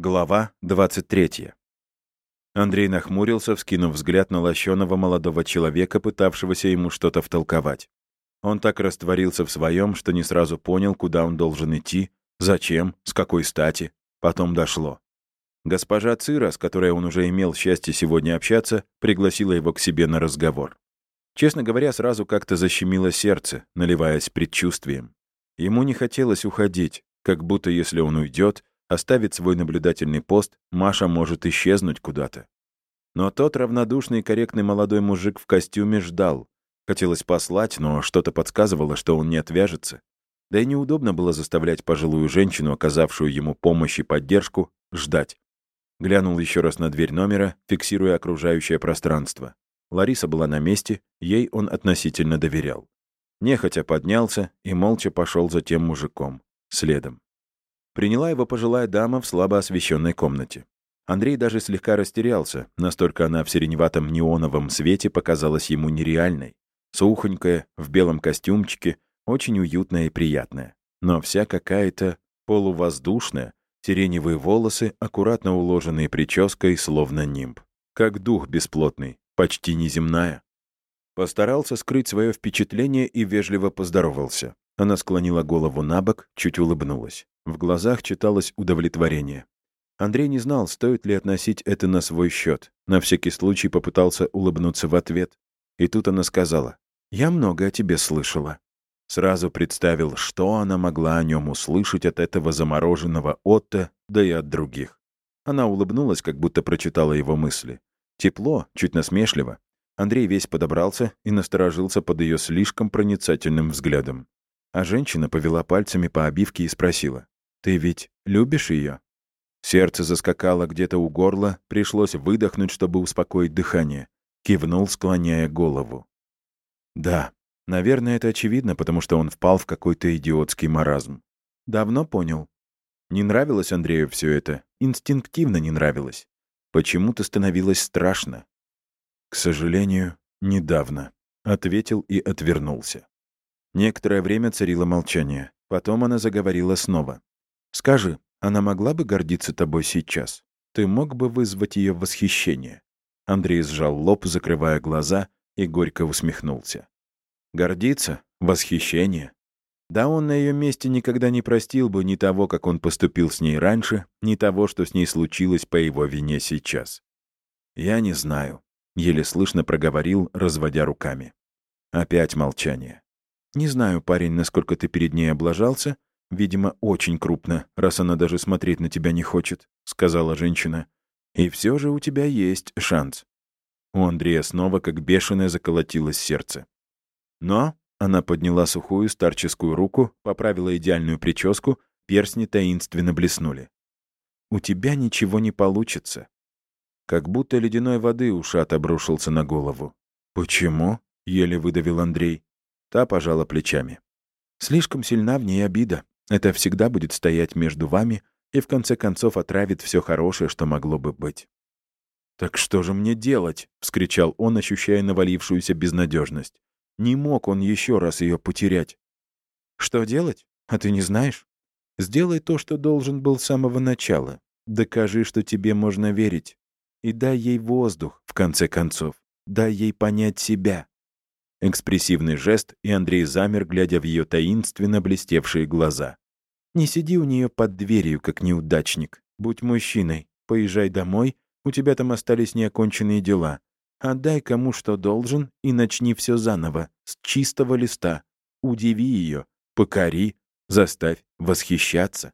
Глава 23. Андрей нахмурился, вскинув взгляд на лощеного молодого человека, пытавшегося ему что-то втолковать. Он так растворился в своем, что не сразу понял, куда он должен идти, зачем, с какой стати. Потом дошло. Госпожа Цира, с которой он уже имел счастье сегодня общаться, пригласила его к себе на разговор. Честно говоря, сразу как-то защемило сердце, наливаясь предчувствием. Ему не хотелось уходить, как будто если он уйдет, оставит свой наблюдательный пост, Маша может исчезнуть куда-то. Но тот равнодушный и корректный молодой мужик в костюме ждал. Хотелось послать, но что-то подсказывало, что он не отвяжется. Да и неудобно было заставлять пожилую женщину, оказавшую ему помощь и поддержку, ждать. Глянул еще раз на дверь номера, фиксируя окружающее пространство. Лариса была на месте, ей он относительно доверял. Нехотя поднялся и молча пошел за тем мужиком, следом. Приняла его пожилая дама в слабо освещенной комнате. Андрей даже слегка растерялся, настолько она в сиреневатом неоновом свете показалась ему нереальной. Сухонькая, в белом костюмчике, очень уютная и приятная. Но вся какая-то полувоздушная, сиреневые волосы, аккуратно уложенные прической, словно нимб. Как дух бесплотный, почти неземная. Постарался скрыть свое впечатление и вежливо поздоровался. Она склонила голову на бок, чуть улыбнулась. В глазах читалось удовлетворение. Андрей не знал, стоит ли относить это на свой счет. На всякий случай попытался улыбнуться в ответ. И тут она сказала, «Я много о тебе слышала». Сразу представил, что она могла о нем услышать от этого замороженного Отто, да и от других. Она улыбнулась, как будто прочитала его мысли. Тепло, чуть насмешливо. Андрей весь подобрался и насторожился под ее слишком проницательным взглядом. А женщина повела пальцами по обивке и спросила, ты ведь любишь ее? Сердце заскакало где-то у горла, пришлось выдохнуть, чтобы успокоить дыхание. Кивнул, склоняя голову. Да, наверное, это очевидно, потому что он впал в какой-то идиотский маразм. Давно понял. Не нравилось Андрею все это, инстинктивно не нравилось. Почему-то становилось страшно. К сожалению, недавно. Ответил и отвернулся. Некоторое время царило молчание. Потом она заговорила снова. Скажи, она могла бы гордиться тобой сейчас? Ты мог бы вызвать ее восхищение?» Андрей сжал лоб, закрывая глаза, и горько усмехнулся. «Гордиться? Восхищение? Да он на ее месте никогда не простил бы ни того, как он поступил с ней раньше, ни того, что с ней случилось по его вине сейчас. «Я не знаю», — еле слышно проговорил, разводя руками. Опять молчание. «Не знаю, парень, насколько ты перед ней облажался, Видимо, очень крупно, раз она даже смотреть на тебя не хочет», — сказала женщина. «И все же у тебя есть шанс». У Андрея снова как бешеное заколотилось сердце. Но она подняла сухую старческую руку, поправила идеальную прическу, перстни таинственно блеснули. «У тебя ничего не получится». Как будто ледяной воды ушат обрушился на голову. «Почему?» — еле выдавил Андрей. Та пожала плечами. «Слишком сильна в ней обида. Это всегда будет стоять между вами и в конце концов отравит все хорошее, что могло бы быть. «Так что же мне делать?» — вскричал он, ощущая навалившуюся безнадежность. Не мог он еще раз ее потерять. «Что делать? А ты не знаешь? Сделай то, что должен был с самого начала. Докажи, что тебе можно верить. И дай ей воздух, в конце концов. Дай ей понять себя. Экспрессивный жест, и Андрей замер, глядя в ее таинственно блестевшие глаза. «Не сиди у нее под дверью, как неудачник. Будь мужчиной. Поезжай домой, у тебя там остались неоконченные дела. Отдай кому что должен и начни все заново, с чистого листа. Удиви ее, покори, заставь восхищаться».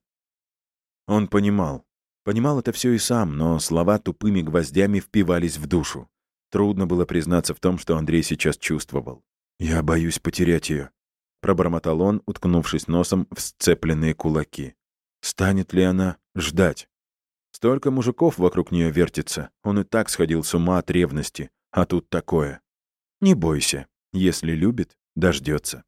Он понимал. Понимал это все и сам, но слова тупыми гвоздями впивались в душу. Трудно было признаться в том, что Андрей сейчас чувствовал. «Я боюсь потерять ее», — пробормотал он, уткнувшись носом в сцепленные кулаки. «Станет ли она ждать?» Столько мужиков вокруг нее вертится. Он и так сходил с ума от ревности. А тут такое. Не бойся. Если любит, дождется.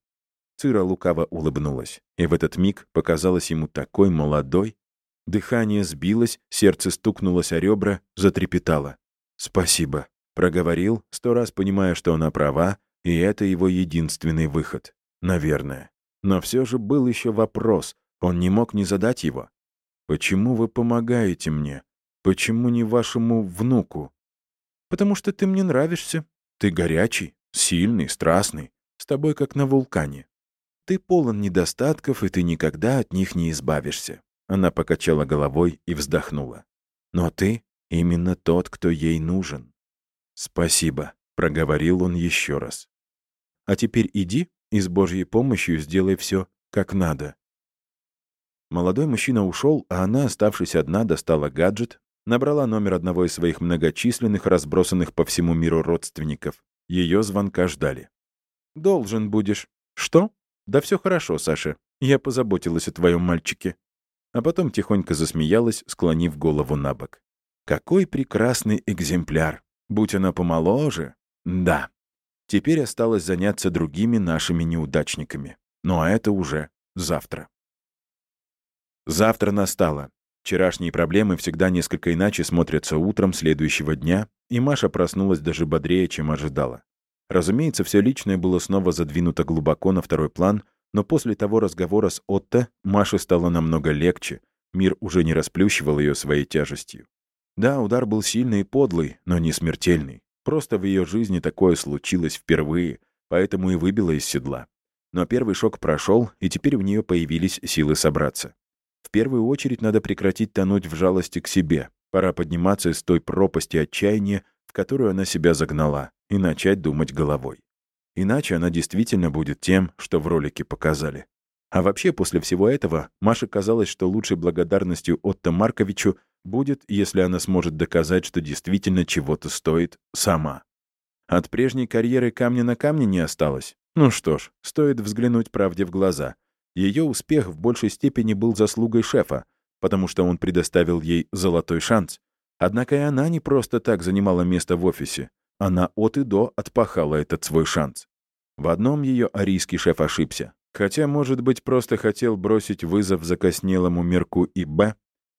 Цира лукаво улыбнулась. И в этот миг показалась ему такой молодой. Дыхание сбилось, сердце стукнулось о ребра, затрепетало. «Спасибо», Проговорил, сто раз понимая, что она права, и это его единственный выход. Наверное. Но все же был еще вопрос. Он не мог не задать его. «Почему вы помогаете мне? Почему не вашему внуку?» «Потому что ты мне нравишься. Ты горячий, сильный, страстный. С тобой как на вулкане. Ты полон недостатков, и ты никогда от них не избавишься». Она покачала головой и вздохнула. «Но ты именно тот, кто ей нужен». «Спасибо», — проговорил он еще раз. «А теперь иди и с Божьей помощью сделай все, как надо». Молодой мужчина ушел, а она, оставшись одна, достала гаджет, набрала номер одного из своих многочисленных, разбросанных по всему миру родственников. Ее звонка ждали. «Должен будешь». «Что?» «Да все хорошо, Саша. Я позаботилась о твоем мальчике». А потом тихонько засмеялась, склонив голову на бок. «Какой прекрасный экземпляр! Будь она помоложе!» «Да. Теперь осталось заняться другими нашими неудачниками. Но это уже завтра». Завтра настало. Вчерашние проблемы всегда несколько иначе смотрятся утром следующего дня, и Маша проснулась даже бодрее, чем ожидала. Разумеется, все личное было снова задвинуто глубоко на второй план, но после того разговора с Отто Маше стало намного легче, мир уже не расплющивал ее своей тяжестью. Да, удар был сильный и подлый, но не смертельный. Просто в ее жизни такое случилось впервые, поэтому и выбило из седла. Но первый шок прошел, и теперь у нее появились силы собраться. В первую очередь надо прекратить тонуть в жалости к себе. Пора подниматься из той пропасти отчаяния, в которую она себя загнала, и начать думать головой. Иначе она действительно будет тем, что в ролике показали. А вообще, после всего этого, Маше казалось, что лучшей благодарностью Отто Марковичу будет, если она сможет доказать, что действительно чего-то стоит сама. От прежней карьеры камня на камне не осталось. Ну что ж, стоит взглянуть правде в глаза — ее успех в большей степени был заслугой шефа, потому что он предоставил ей золотой шанс. Однако и она не просто так занимала место в офисе. Она от и до отпахала этот свой шанс. В одном ее арийский шеф ошибся. Хотя, может быть, просто хотел бросить вызов закоснелому Мерку и Б.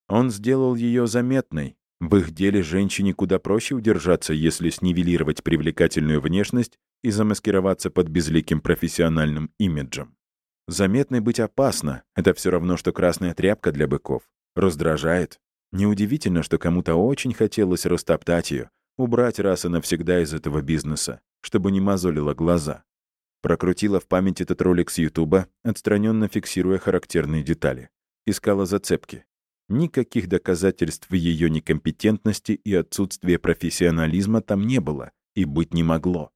Он сделал ее заметной. В их деле женщине куда проще удержаться, если снивелировать привлекательную внешность и замаскироваться под безликим профессиональным имиджем. Заметной быть опасно. Это все равно, что красная тряпка для быков. Раздражает. Неудивительно, что кому-то очень хотелось растоптать ее, убрать раз и навсегда из этого бизнеса, чтобы не мозолило глаза. Прокрутила в память этот ролик с Ютуба, отстраненно фиксируя характерные детали. Искала зацепки. Никаких доказательств ее некомпетентности и отсутствия профессионализма там не было и быть не могло.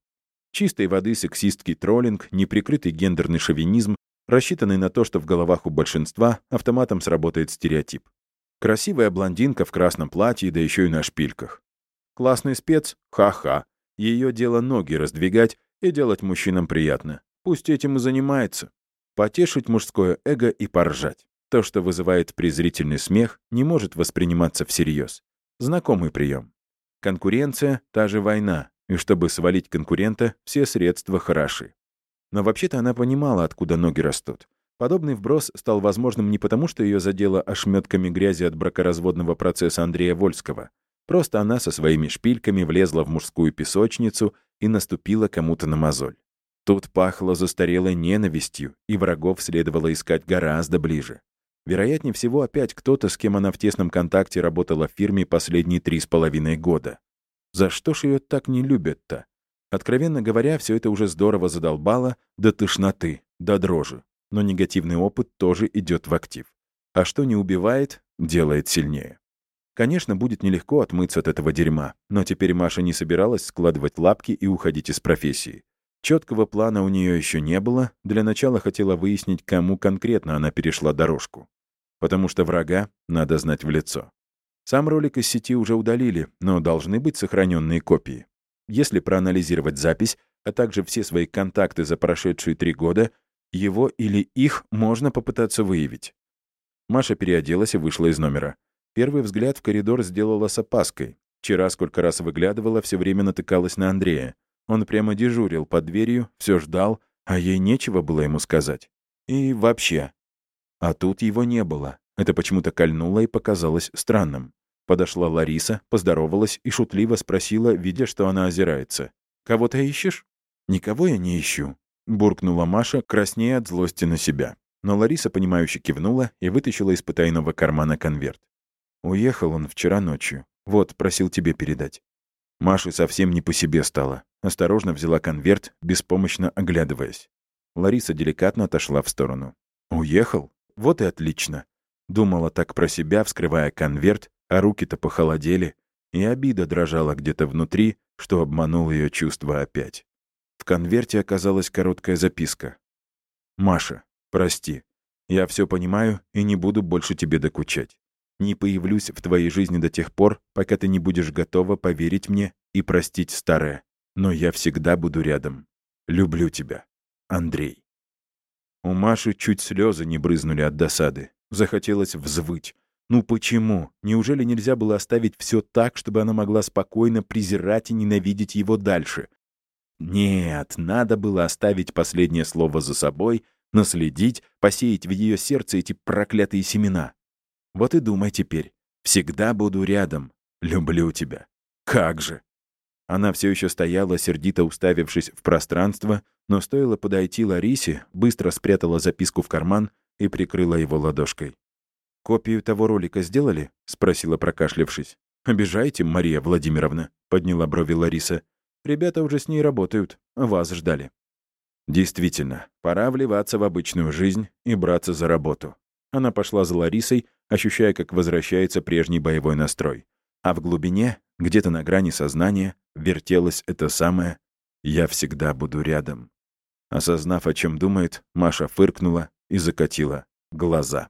Чистой воды сексистский троллинг, неприкрытый гендерный шовинизм рассчитанный на то, что в головах у большинства автоматом сработает стереотип. Красивая блондинка в красном платье, да еще и на шпильках. Классный спец? Ха-ха. Ее дело ноги раздвигать и делать мужчинам приятно. Пусть этим и занимается. Потешить мужское эго и поржать. То, что вызывает презрительный смех, не может восприниматься всерьез. Знакомый прием. Конкуренция — та же война, и чтобы свалить конкурента, все средства хороши. Но вообще-то она понимала, откуда ноги растут. Подобный вброс стал возможным не потому, что ее задело ошметками грязи от бракоразводного процесса Андрея Вольского. Просто она со своими шпильками влезла в мужскую песочницу и наступила кому-то на мозоль. Тут пахло застарелой ненавистью, и врагов следовало искать гораздо ближе. Вероятнее всего, опять кто-то, с кем она в тесном контакте работала в фирме последние три с половиной года. За что ж ее так не любят-то? Откровенно говоря, все это уже здорово задолбало до тошноты, до дрожи. Но негативный опыт тоже идет в актив. А что не убивает, делает сильнее. Конечно, будет нелегко отмыться от этого дерьма, но теперь Маша не собиралась складывать лапки и уходить из профессии. Четкого плана у нее еще не было, для начала хотела выяснить, кому конкретно она перешла дорожку. Потому что врага надо знать в лицо. Сам ролик из сети уже удалили, но должны быть сохраненные копии. Если проанализировать запись, а также все свои контакты за прошедшие три года, его или их можно попытаться выявить. Маша переоделась и вышла из номера. Первый взгляд в коридор сделала с опаской. Вчера сколько раз выглядывала, все время натыкалась на Андрея. Он прямо дежурил под дверью, все ждал, а ей нечего было ему сказать. И вообще. А тут его не было. Это почему-то кольнуло и показалось странным. Подошла Лариса, поздоровалась и шутливо спросила, видя, что она озирается. «Кого ты ищешь?» «Никого я не ищу», — буркнула Маша, краснея от злости на себя. Но Лариса, понимающе кивнула и вытащила из потайного кармана конверт. «Уехал он вчера ночью. Вот, просил тебе передать». Маше совсем не по себе стало. Осторожно взяла конверт, беспомощно оглядываясь. Лариса деликатно отошла в сторону. «Уехал? Вот и отлично». Думала так про себя, вскрывая конверт, а руки-то похолодели, и обида дрожала где-то внутри, что обманул ее чувства опять. В конверте оказалась короткая записка. «Маша, прости. Я все понимаю и не буду больше тебе докучать. Не появлюсь в твоей жизни до тех пор, пока ты не будешь готова поверить мне и простить старое. Но я всегда буду рядом. Люблю тебя. Андрей». У Маши чуть слезы не брызнули от досады. Захотелось взвыть. Ну почему? Неужели нельзя было оставить все так, чтобы она могла спокойно презирать и ненавидеть его дальше? Нет, надо было оставить последнее слово за собой, наследить, посеять в ее сердце эти проклятые семена. Вот и думай теперь. Всегда буду рядом. Люблю тебя. Как же! Она все еще стояла, сердито уставившись в пространство, но стоило подойти Ларисе, быстро спрятала записку в карман и прикрыла его ладошкой. «Копию того ролика сделали?» — спросила, прокашлявшись. «Обижаете, Мария Владимировна?» — подняла брови Лариса. «Ребята уже с ней работают. Вас ждали». Действительно, пора вливаться в обычную жизнь и браться за работу. Она пошла за Ларисой, ощущая, как возвращается прежний боевой настрой. А в глубине, где-то на грани сознания, вертелось это самое «Я всегда буду рядом». Осознав, о чем думает, Маша фыркнула и закатила глаза.